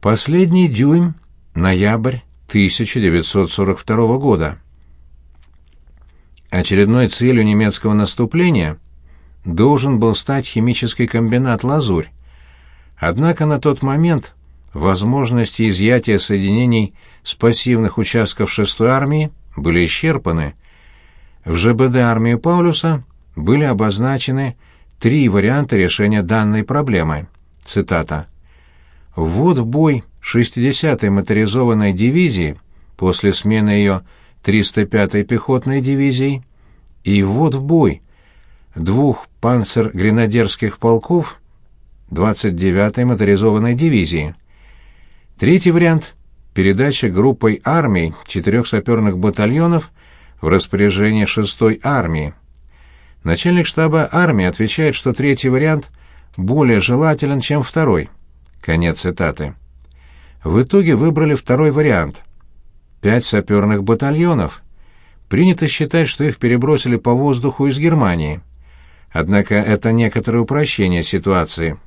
Последний дюйм, ноябрь 1942 года. Очередной целью немецкого наступления должен был стать химический комбинат «Лазурь». Однако на тот момент возможности изъятия соединений с пассивных участков 6-й армии были исчерпаны. В ЖБД армии Паулюса были обозначены три варианта решения данной проблемы. Цитата. «Ввод в бой 60-й моторизованной дивизии после смены ее 305-й пехотной дивизией и ввод в бой двух панцер-гренадерских полков 29-й моторизованной дивизии. Третий вариант – передача группой армий четырех саперных батальонов в распоряжение 6-й армии. Начальник штаба армии отвечает, что третий вариант более желателен, чем второй. Конец цитаты. В итоге выбрали второй вариант. Пять саперных батальонов. Принято считать, что их перебросили по воздуху из Германии. Однако это некоторое упрощение ситуации.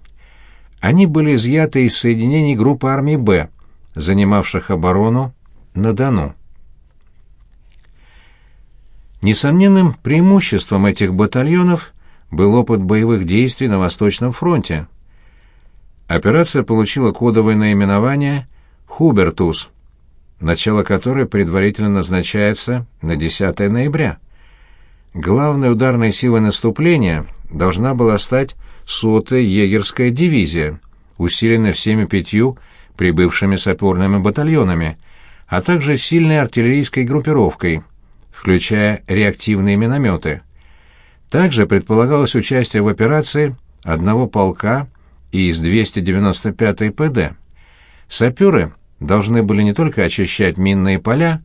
Они были изъяты из соединений группы армии «Б», занимавших оборону на Дону. Несомненным преимуществом этих батальонов был опыт боевых действий на Восточном фронте. Операция получила кодовое наименование «Хубертус», начало которой предварительно назначается на 10 ноября. Главной ударной силой наступления должна была стать сотая егерская дивизия, усиленная всеми пятью прибывшими саперными батальонами, а также сильной артиллерийской группировкой – включая реактивные минометы. Также предполагалось участие в операции одного полка из 295-й ПД. Саперы должны были не только очищать минные поля,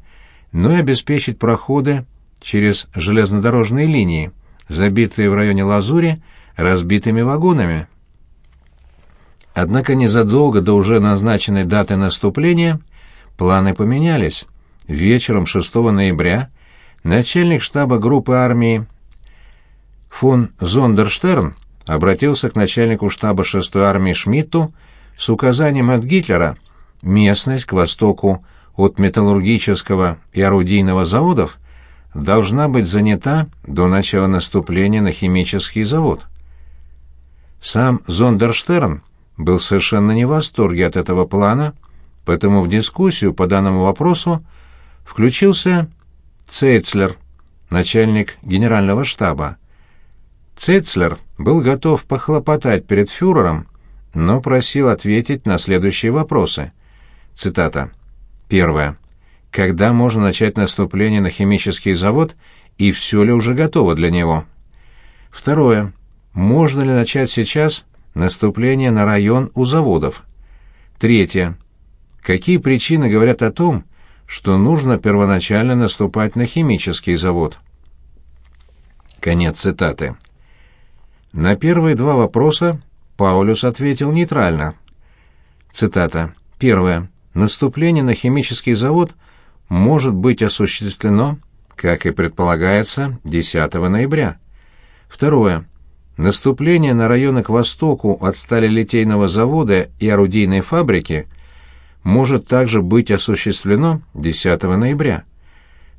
но и обеспечить проходы через железнодорожные линии, забитые в районе Лазури разбитыми вагонами. Однако незадолго до уже назначенной даты наступления планы поменялись. Вечером 6 ноября начальник штаба группы армии фон Зондерштерн обратился к начальнику штаба 6-й армии Шмидту с указанием от Гитлера местность к востоку от металлургического и орудийного заводов должна быть занята до начала наступления на химический завод. Сам Зондерштерн был совершенно не в восторге от этого плана, поэтому в дискуссию по данному вопросу включился Цейцлер, начальник генерального штаба. Цейцлер был готов похлопотать перед фюрером, но просил ответить на следующие вопросы. Цитата. Первое. Когда можно начать наступление на химический завод и все ли уже готово для него? Второе. Можно ли начать сейчас наступление на район у заводов? Третье. Какие причины говорят о том, что нужно первоначально наступать на химический завод. Конец цитаты. На первые два вопроса Паулюс ответил нейтрально. Цитата. Первое. Наступление на химический завод может быть осуществлено, как и предполагается, 10 ноября. Второе. Наступление на районы к востоку от сталелитейного завода и орудийной фабрики может также быть осуществлено 10 ноября.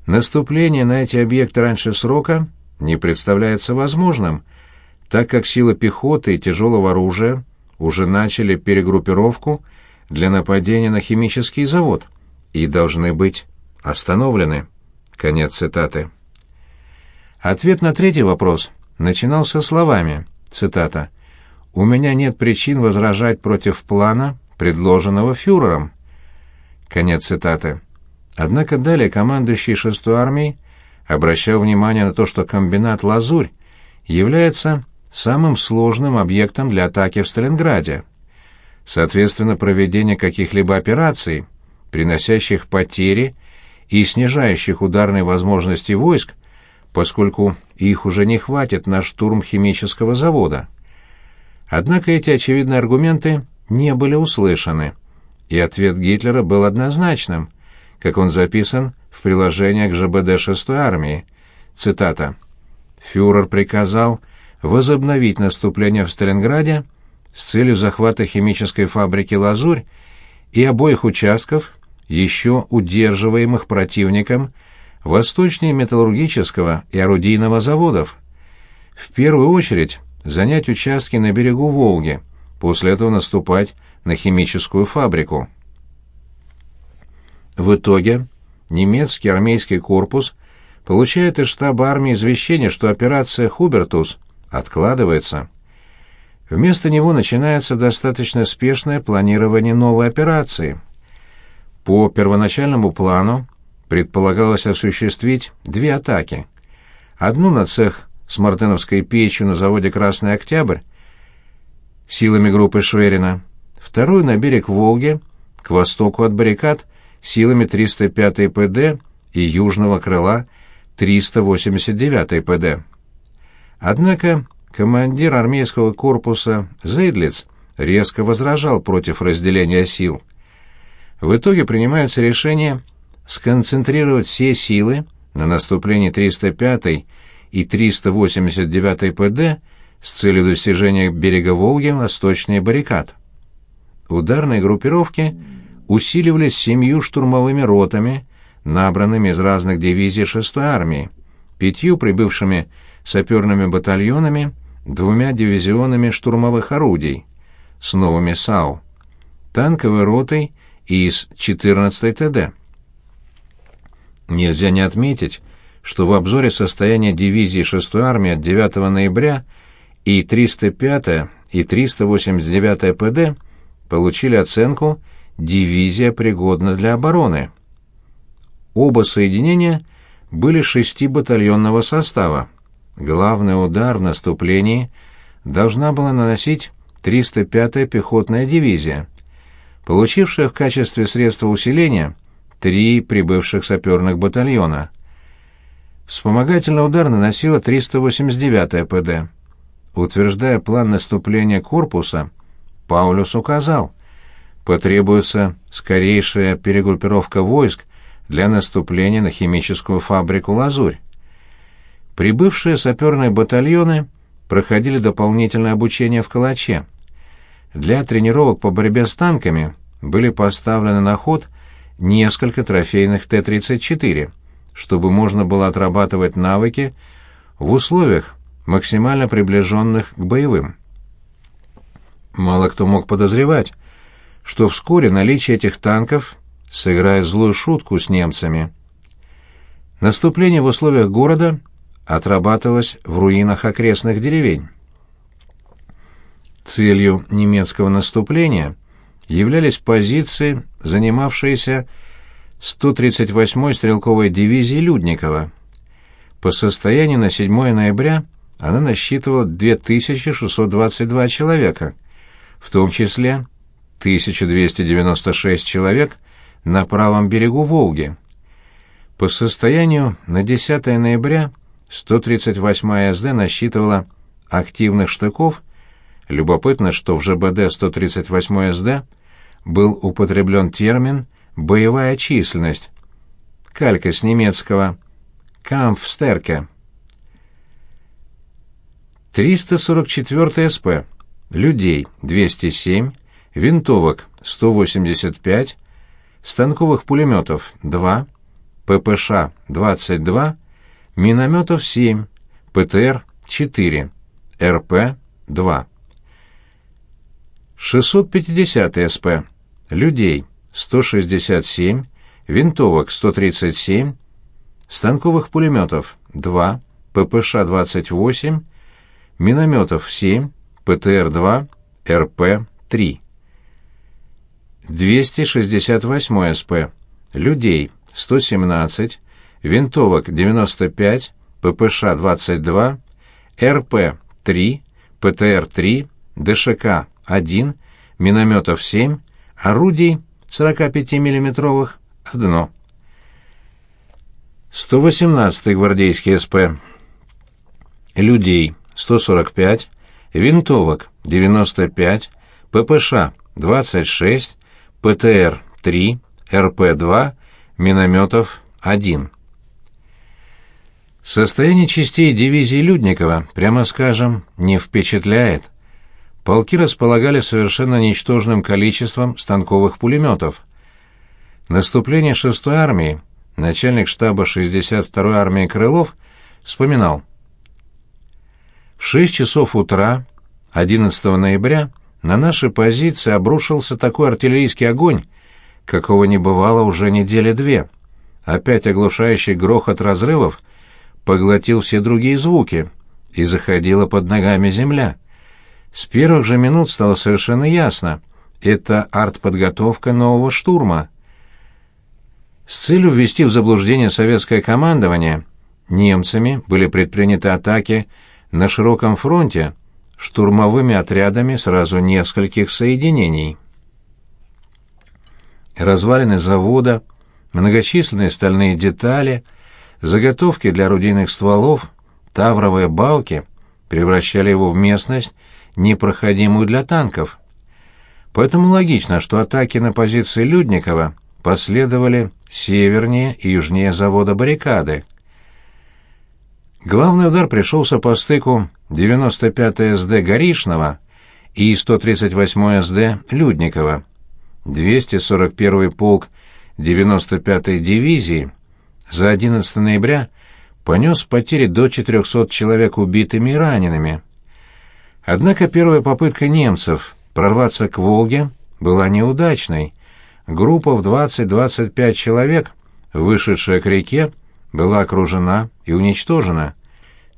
Наступление на эти объекты раньше срока не представляется возможным, так как силы пехоты и тяжелого оружия уже начали перегруппировку для нападения на химический завод и должны быть остановлены. Конец цитаты. Ответ на третий вопрос начинался словами, цитата, «У меня нет причин возражать против плана, предложенного фюрером». Конец цитаты. Однако далее командующий 6-й армией обращал внимание на то, что комбинат «Лазурь» является самым сложным объектом для атаки в Сталинграде. Соответственно, проведение каких-либо операций, приносящих потери и снижающих ударные возможности войск, поскольку их уже не хватит на штурм химического завода. Однако эти очевидные аргументы не были услышаны, и ответ Гитлера был однозначным, как он записан в приложении к ЖБД 6-й армии. Цитата. «Фюрер приказал возобновить наступление в Сталинграде с целью захвата химической фабрики «Лазурь» и обоих участков, еще удерживаемых противником, восточнее металлургического и орудийного заводов. В первую очередь занять участки на берегу Волги, после этого наступать на химическую фабрику. В итоге немецкий армейский корпус получает из штаба армии извещение, что операция «Хубертус» откладывается. Вместо него начинается достаточно спешное планирование новой операции. По первоначальному плану предполагалось осуществить две атаки. Одну на цех с мартыновской печью на заводе «Красный Октябрь» силами группы Шверина, вторую на берег Волги, к востоку от баррикад, силами 305-й ПД и южного крыла 389-й ПД. Однако командир армейского корпуса Зейдлиц резко возражал против разделения сил. В итоге принимается решение сконцентрировать все силы на наступлении 305-й и 389-й ПД с целью достижения берега Волги восточнее баррикад. Ударные группировки усиливались семью штурмовыми ротами, набранными из разных дивизий 6-й армии, пятью прибывшими саперными батальонами, двумя дивизионами штурмовых орудий с новыми САУ, танковой ротой из 14-й ТД. Нельзя не отметить, что в обзоре состояния дивизии 6-й армии от 9 ноября и 305-я и 389-я ПД получили оценку «Дивизия пригодна для обороны». Оба соединения были шестибатальонного состава. Главный удар в наступлении должна была наносить 305-я пехотная дивизия, получившая в качестве средства усиления три прибывших саперных батальона – Вспомогательный удар наносила 389-я ПД. Утверждая план наступления корпуса, Паулюс указал, потребуется скорейшая перегруппировка войск для наступления на химическую фабрику «Лазурь». Прибывшие саперные батальоны проходили дополнительное обучение в Калаче. Для тренировок по борьбе с танками были поставлены на ход несколько трофейных Т-34 чтобы можно было отрабатывать навыки в условиях, максимально приближенных к боевым. Мало кто мог подозревать, что вскоре наличие этих танков сыграет злую шутку с немцами. Наступление в условиях города отрабатывалось в руинах окрестных деревень. Целью немецкого наступления являлись позиции, занимавшиеся 138-й стрелковой дивизии Людникова. По состоянию на 7 ноября она насчитывала 2622 человека, в том числе 1296 человек на правом берегу Волги. По состоянию на 10 ноября 138-я СД насчитывала активных штыков. Любопытно, что в ЖБД 138 СД был употреблен термин Боевая численность. Калька с немецкого. Кампфстерке. 344 СП. Людей 207, винтовок 185, станковых пулеметов 2, ППШ 22, минометов 7, ПТР 4, РП 2. 650 СП. Людей 167, винтовок 137, станковых пулеметов 2, ППШ-28, минометов 7, ПТР-2, РП-3. 268 СП. Людей 117, винтовок 95, ППШ-22, РП-3, ПТР-3, ДШК-1, минометов 7, орудий 45-миллиметровых — одно. 118-й гвардейский СП. Людей — 145, винтовок — 95, ППШ — 26, ПТР — 3, РП-2, минометов — 1. Состояние частей дивизии Людникова, прямо скажем, не впечатляет. полки располагали совершенно ничтожным количеством станковых пулеметов. Наступление 6-й армии начальник штаба 62-й армии Крылов вспоминал. В 6 часов утра 11 ноября на наши позиции обрушился такой артиллерийский огонь, какого не бывало уже недели две. Опять оглушающий грохот разрывов поглотил все другие звуки, и заходила под ногами земля. С первых же минут стало совершенно ясно — это артподготовка нового штурма. С целью ввести в заблуждение советское командование немцами были предприняты атаки на широком фронте штурмовыми отрядами сразу нескольких соединений. Развалины завода, многочисленные стальные детали, заготовки для орудийных стволов, тавровые балки превращали его в местность, непроходимую для танков. Поэтому логично, что атаки на позиции Людникова последовали севернее и южнее завода баррикады. Главный удар пришелся по стыку 95 СД Горишного и 138 СД Людникова. 241 полк 95-й дивизии за 11 ноября понес потери до 400 человек убитыми и ранеными. Однако первая попытка немцев прорваться к Волге была неудачной. Группа в 20-25 человек, вышедшая к реке, была окружена и уничтожена.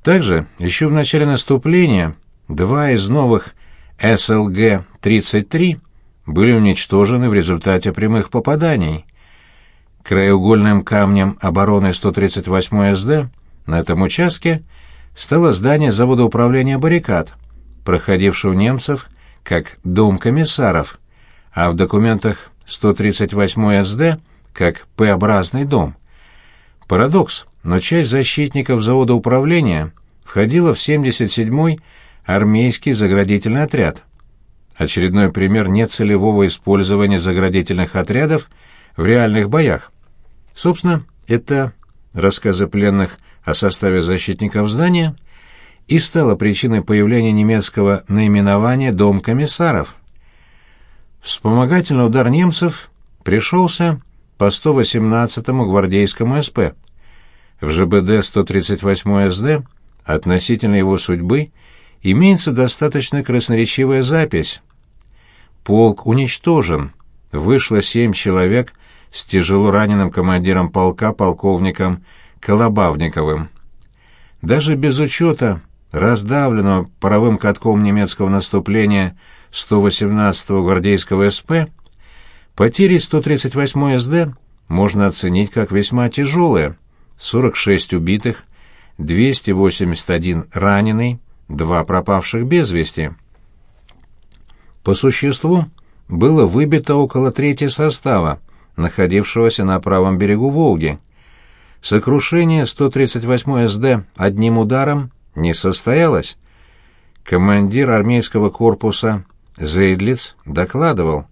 Также еще в начале наступления два из новых СЛГ-33 были уничтожены в результате прямых попаданий. Краеугольным камнем обороны 138 СД на этом участке стало здание завода управления баррикад, проходившего немцев как дом комиссаров, а в документах 138 СД как П-образный дом. Парадокс, но часть защитников завода управления входила в 77-й армейский заградительный отряд. Очередной пример нецелевого использования заградительных отрядов в реальных боях. Собственно, это рассказы пленных о составе защитников здания и стало причиной появления немецкого наименования «Дом комиссаров». Вспомогательный удар немцев пришелся по 118-му гвардейскому СП. В ЖБД 138 СД относительно его судьбы имеется достаточно красноречивая запись. Полк уничтожен. Вышло семь человек с тяжело раненым командиром полка полковником Колобавниковым. Даже без учета раздавленного паровым катком немецкого наступления 118-го гвардейского СП, потери 138-й СД можно оценить как весьма тяжелые. 46 убитых, 281 раненый, два пропавших без вести. По существу было выбито около трети состава, находившегося на правом берегу Волги. Сокрушение 138 СД одним ударом не состоялось. Командир армейского корпуса Зейдлиц докладывал,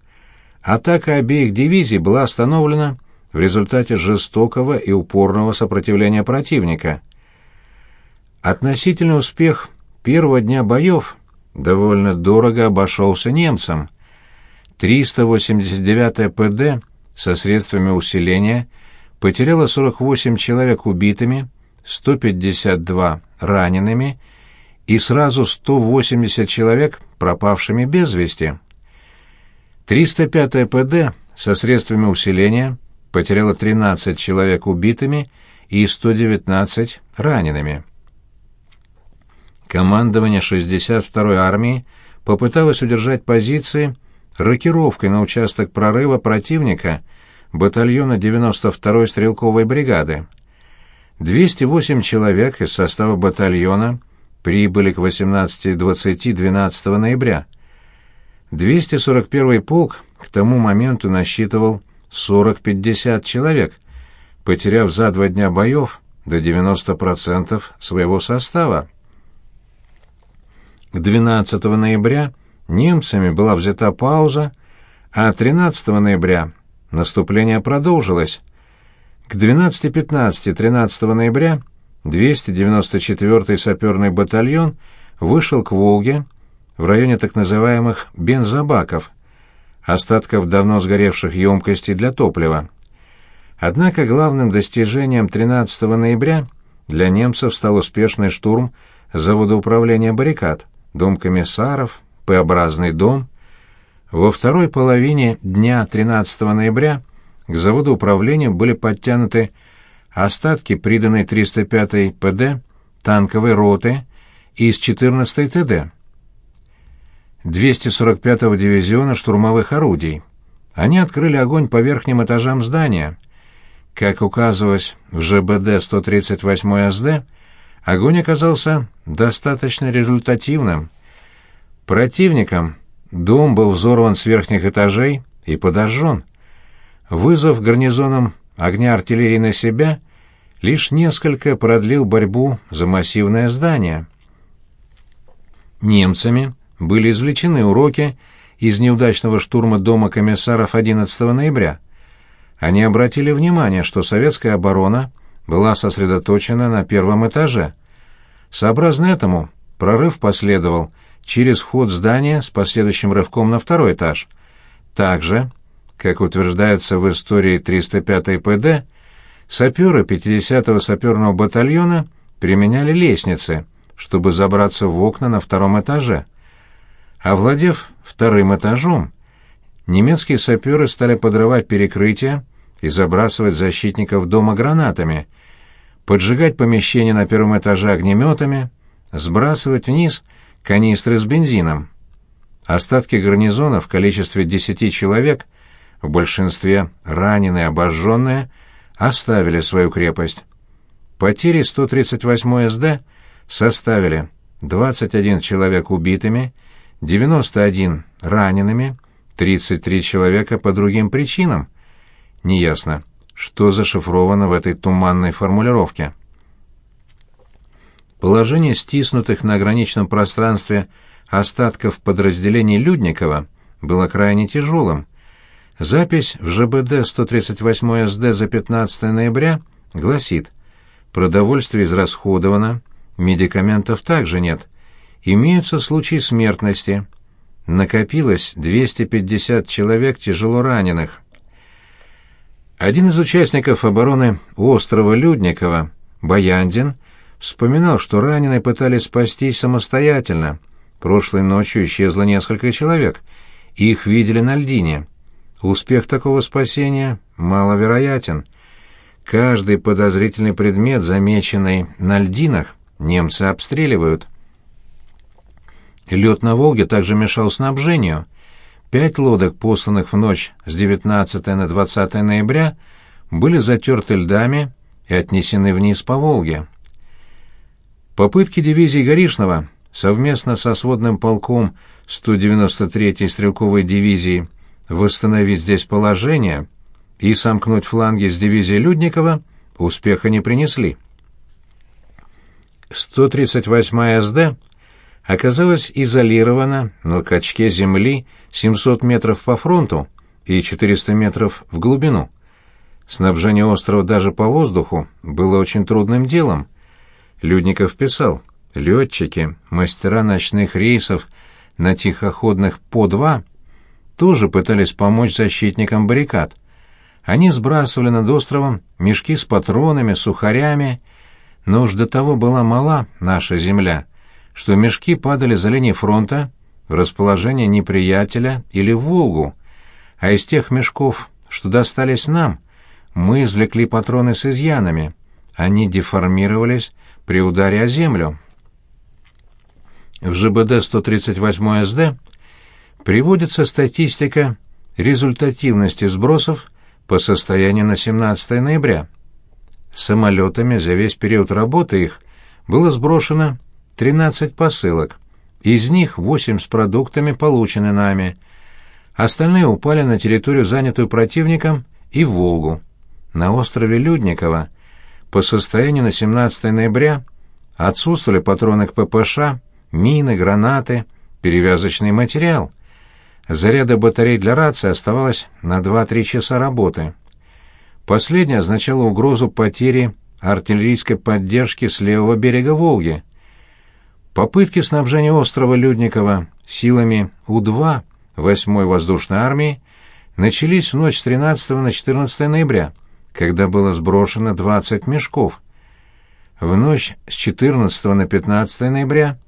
атака обеих дивизий была остановлена в результате жестокого и упорного сопротивления противника. Относительный успех первого дня боев довольно дорого обошелся немцам. 389-я ПД со средствами усиления потеряла 48 человек убитыми, 152 ранеными и сразу 180 человек пропавшими без вести. 305-я ПД со средствами усиления потеряла 13 человек убитыми и 119 ранеными. Командование 62-й армии попыталось удержать позиции рокировкой на участок прорыва противника батальона 92-й стрелковой бригады. 208 человек из состава батальона прибыли к 18.20 12 ноября. 241-й полк к тому моменту насчитывал 40-50 человек, потеряв за два дня боев до 90% своего состава. К 12 ноября немцами была взята пауза, а 13 ноября наступление продолжилось. К 12.15 13 ноября 294-й саперный батальон вышел к Волге в районе так называемых бензобаков, остатков давно сгоревших емкостей для топлива. Однако главным достижением 13 ноября для немцев стал успешный штурм завода управления баррикад, дом комиссаров, П-образный дом. Во второй половине дня 13 ноября к заводу управления были подтянуты остатки приданной 305-й ПД танковой роты из 14-й ТД. 245-го дивизиона штурмовых орудий. Они открыли огонь по верхним этажам здания. Как указывалось в ЖБД 138 СД, огонь оказался достаточно результативным. Противником дом был взорван с верхних этажей и подожжен. Вызов гарнизоном огня артиллерии на себя лишь несколько продлил борьбу за массивное здание. Немцами были извлечены уроки из неудачного штурма дома комиссаров 11 ноября. Они обратили внимание, что советская оборона была сосредоточена на первом этаже. Сообразно этому прорыв последовал через вход здания с последующим рывком на второй этаж. Также, как утверждается в истории 305-й ПД, саперы 50-го саперного батальона применяли лестницы, чтобы забраться в окна на втором этаже. Овладев вторым этажом, немецкие саперы стали подрывать перекрытия и забрасывать защитников дома гранатами, поджигать помещения на первом этаже огнеметами, сбрасывать вниз канистры с бензином. Остатки гарнизона в количестве десяти человек, в большинстве раненые, обожженные, оставили свою крепость. Потери 138 СД составили 21 человек убитыми 91 ранеными, 33 человека по другим причинам. Неясно, что зашифровано в этой туманной формулировке. Положение стиснутых на ограниченном пространстве остатков подразделений Людникова было крайне тяжелым. Запись в ЖБД 138 СД за 15 ноября гласит «Продовольствие израсходовано, медикаментов также нет» имеются случаи смертности. Накопилось 250 человек тяжело раненых. Один из участников обороны острова Людникова, Баяндин, вспоминал, что раненые пытались спастись самостоятельно. Прошлой ночью исчезло несколько человек, их видели на льдине. Успех такого спасения маловероятен. Каждый подозрительный предмет, замеченный на льдинах, немцы обстреливают. Лед на Волге также мешал снабжению. Пять лодок, посланных в ночь с 19 на 20 ноября, были затерты льдами и отнесены вниз по Волге. Попытки дивизии Горишного совместно со сводным полком 193-й стрелковой дивизии восстановить здесь положение и сомкнуть фланги с дивизией Людникова успеха не принесли. 138-я СД оказалась изолирована на качке земли 700 метров по фронту и 400 метров в глубину. Снабжение острова даже по воздуху было очень трудным делом. Людников писал, летчики, мастера ночных рейсов на тихоходных по-2 тоже пытались помочь защитникам баррикад. Они сбрасывали над островом мешки с патронами, сухарями, но уж до того была мала наша земля — что мешки падали за линией фронта в расположение неприятеля или в Волгу, а из тех мешков, что достались нам, мы извлекли патроны с изъянами. Они деформировались при ударе о землю. В ЖБД 138 СД приводится статистика результативности сбросов по состоянию на 17 ноября. Самолетами за весь период работы их было сброшено 13 посылок. Из них 8 с продуктами получены нами. Остальные упали на территорию, занятую противником, и в Волгу. На острове Людникова по состоянию на 17 ноября отсутствовали патроны к ППШ, мины, гранаты, перевязочный материал. Заряда батарей для рации оставалось на 2-3 часа работы. Последнее означало угрозу потери артиллерийской поддержки с левого берега Волги – Попытки снабжения острова Людникова силами У-2 8-й воздушной армии начались в ночь с 13 на 14 ноября, когда было сброшено 20 мешков. В ночь с 14 на 15 ноября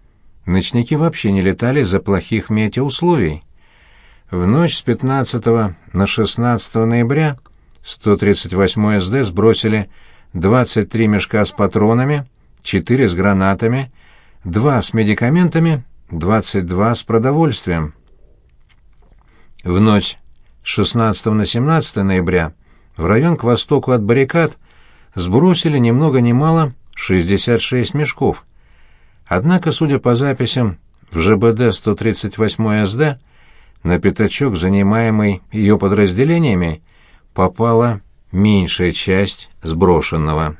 ночники вообще не летали из-за плохих метеоусловий. В ночь с 15 на 16 ноября 138 СД сбросили 23 мешка с патронами, 4 с гранатами, 2 с медикаментами, 22 с продовольствием. В ночь с 16 на 17 ноября в район к востоку от баррикад сбросили ни много ни мало 66 мешков. Однако, судя по записям в ЖБД 138 СД, на пятачок, занимаемый ее подразделениями, попала меньшая часть сброшенного.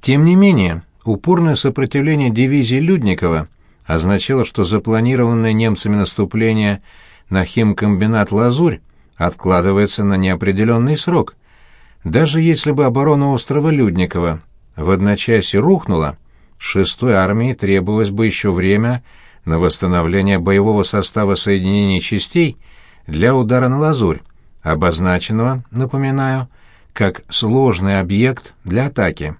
Тем не менее, упорное сопротивление дивизии Людникова означало, что запланированное немцами наступление на химкомбинат «Лазурь» откладывается на неопределенный срок. Даже если бы оборона острова Людникова в одночасье рухнула, шестой армии требовалось бы еще время на восстановление боевого состава соединений частей для удара на «Лазурь», обозначенного, напоминаю, как сложный объект для атаки.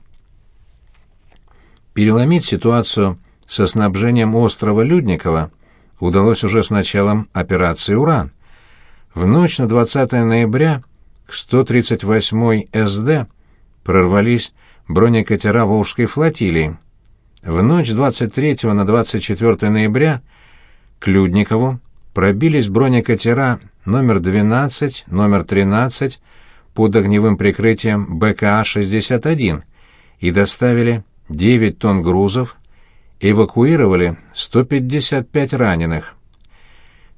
Переломить ситуацию со снабжением острова Людникова удалось уже с началом операции «Уран». В ночь на 20 ноября к 138-й СД прорвались бронекатера Волжской флотилии. В ночь с 23 на 24 ноября к Людникову пробились бронекатера номер 12, номер 13 под огневым прикрытием БКА-61 и доставили 9 тонн грузов, эвакуировали 155 раненых.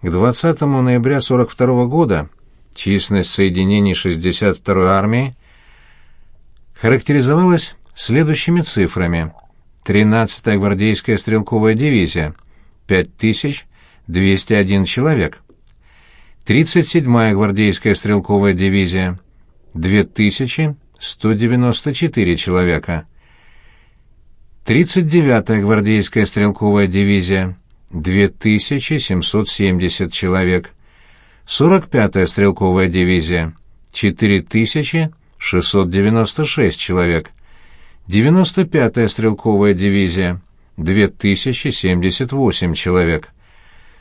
К 20 ноября 42 года численность соединений 62-й армии характеризовалась следующими цифрами. 13-я гвардейская стрелковая дивизия – 5201 человек. 37-я гвардейская стрелковая дивизия – 2194 человека. 39-я гвардейская стрелковая дивизия – 2770 человек. 45-я стрелковая дивизия – 4696 человек. 95-я стрелковая дивизия – 2078 человек.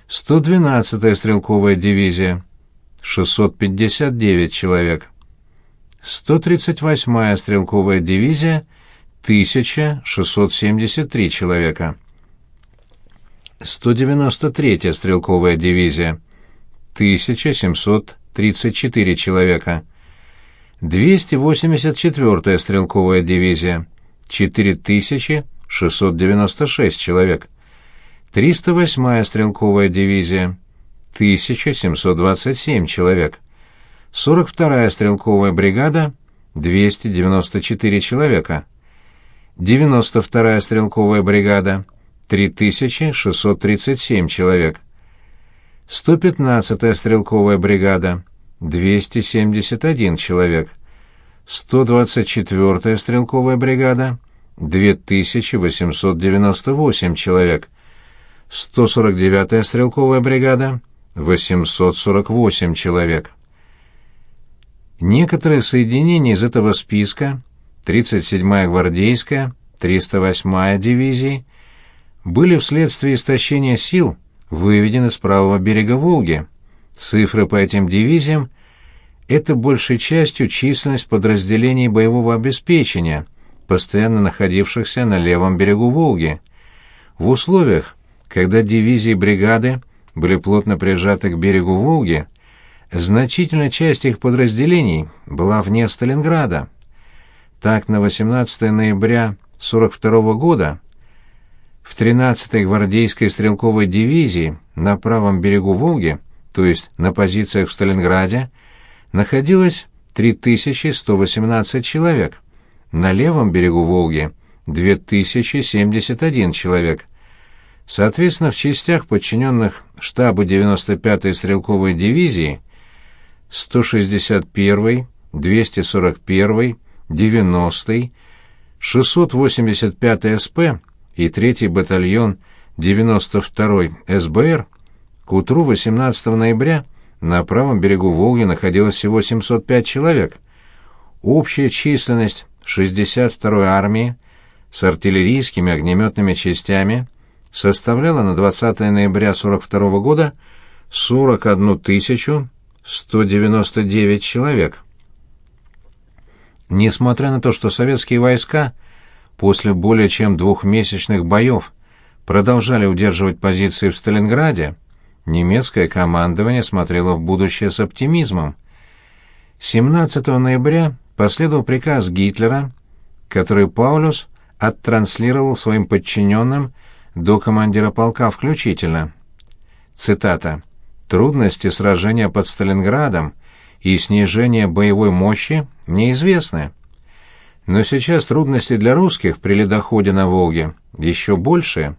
112-я стрелковая дивизия – 659 человек. 138-я стрелковая дивизия – 1673 человека. 193-я стрелковая дивизия 1734 человека. 284-я стрелковая дивизия 4696 человек. 308-я стрелковая дивизия 1727 человек. 42-я стрелковая бригада 294 человека. 92-я стрелковая бригада 3637 человек. 115-я стрелковая бригада 271 человек. 124-я стрелковая бригада 2898 человек. 149-я стрелковая бригада 848 человек. Некоторые соединения из этого списка 37-я гвардейская, 308-я дивизии были вследствие истощения сил выведены с правого берега Волги. Цифры по этим дивизиям – это большей частью численность подразделений боевого обеспечения, постоянно находившихся на левом берегу Волги. В условиях, когда дивизии бригады были плотно прижаты к берегу Волги, значительная часть их подразделений была вне Сталинграда. Так, на 18 ноября 42 года в 13-й гвардейской стрелковой дивизии на правом берегу Волги, то есть на позициях в Сталинграде, находилось 3118 человек, на левом берегу Волги – 2071 человек. Соответственно, в частях, подчиненных штабу 95-й стрелковой дивизии, 161-й, 241-й, 90-й, 685 СП и 3-й батальон 92-й СБР, к утру 18 ноября на правом берегу Волги находилось всего 705 человек. Общая численность 62-й армии с артиллерийскими огнеметными частями составляла на 20 ноября 42 года 41 199 человек. Несмотря на то, что советские войска после более чем двухмесячных боев продолжали удерживать позиции в Сталинграде, немецкое командование смотрело в будущее с оптимизмом. 17 ноября последовал приказ Гитлера, который Паулюс оттранслировал своим подчиненным до командира полка включительно. Цитата. «Трудности сражения под Сталинградом и снижение боевой мощи неизвестны. Но сейчас трудности для русских при ледоходе на Волге еще большие.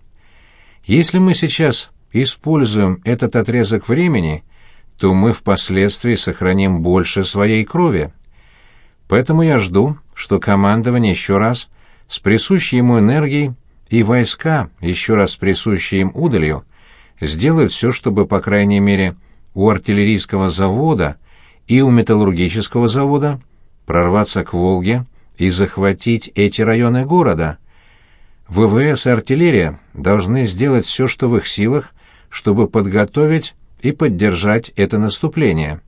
Если мы сейчас используем этот отрезок времени, то мы впоследствии сохраним больше своей крови. Поэтому я жду, что командование еще раз с присущей ему энергией и войска, еще раз присущие им удалью, сделают все, чтобы, по крайней мере, у артиллерийского завода и у металлургического завода прорваться к Волге и захватить эти районы города. ВВС и артиллерия должны сделать все, что в их силах, чтобы подготовить и поддержать это наступление.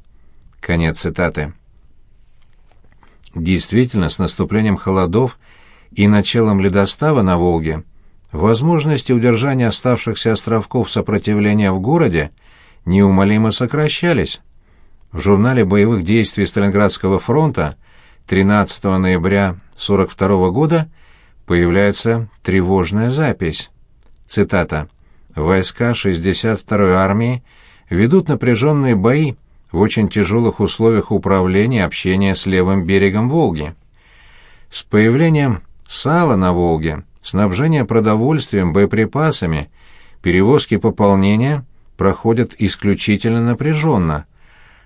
Конец цитаты. Действительно, с наступлением холодов и началом ледостава на Волге возможности удержания оставшихся островков сопротивления в городе неумолимо сокращались. В журнале боевых действий Сталинградского фронта 13 ноября 42 года появляется тревожная запись. Цитата. «Войска 62-й армии ведут напряженные бои в очень тяжелых условиях управления и общения с левым берегом Волги. С появлением сала на Волге, снабжение продовольствием, боеприпасами, перевозки пополнения проходят исключительно напряженно –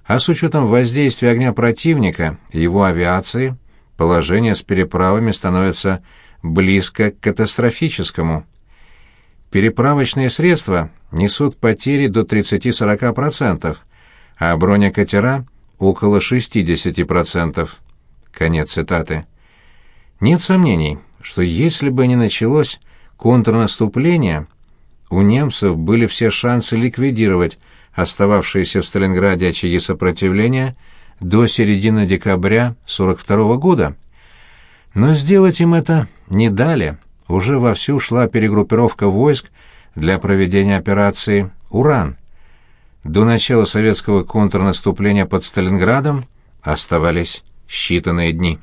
а с учетом воздействия огня противника и его авиации, положение с переправами становится близко к катастрофическому. Переправочные средства несут потери до 30-40%, а бронекатера – около 60%. Конец цитаты. Нет сомнений, что если бы не началось контрнаступление, у немцев были все шансы ликвидировать остававшиеся в Сталинграде очаги сопротивления до середины декабря 42 года. Но сделать им это не дали. Уже вовсю шла перегруппировка войск для проведения операции «Уран». До начала советского контрнаступления под Сталинградом оставались считанные дни.